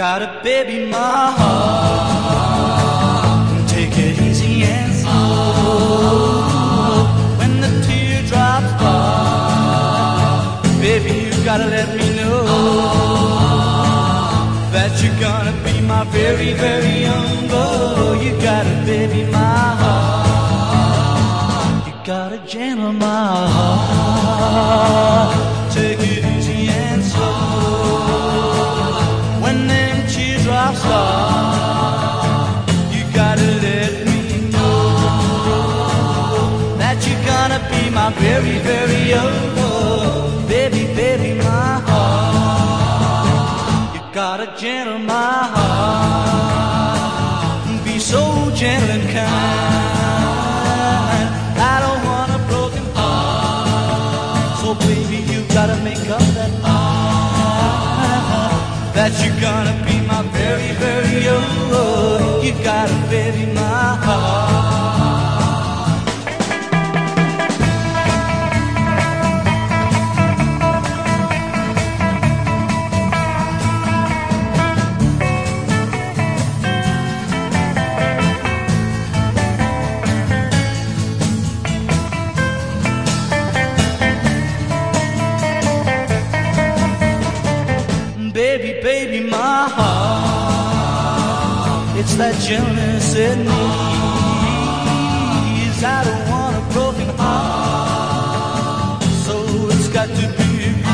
got a baby, heart. Take it easy and slow. When the teardrops fall, baby, you gotta let me know that you're gonna be my very, very young boy. You got a baby, heart. You got a gentle, heart. Take it very, very young boy. Baby, baby, my heart. You gotta gentle, my heart. Be so gentle and kind. I don't want a broken heart. So baby, you gotta make up that mind that you're gonna be my very, very boy. You gotta baby my Baby, my heart. It's that gentleness in me. I don't want a broken heart. So it's got to be agreed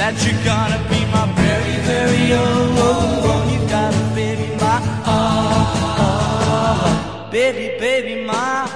that you're gonna be my very, very own. You gotta, baby, my heart. Baby, baby, my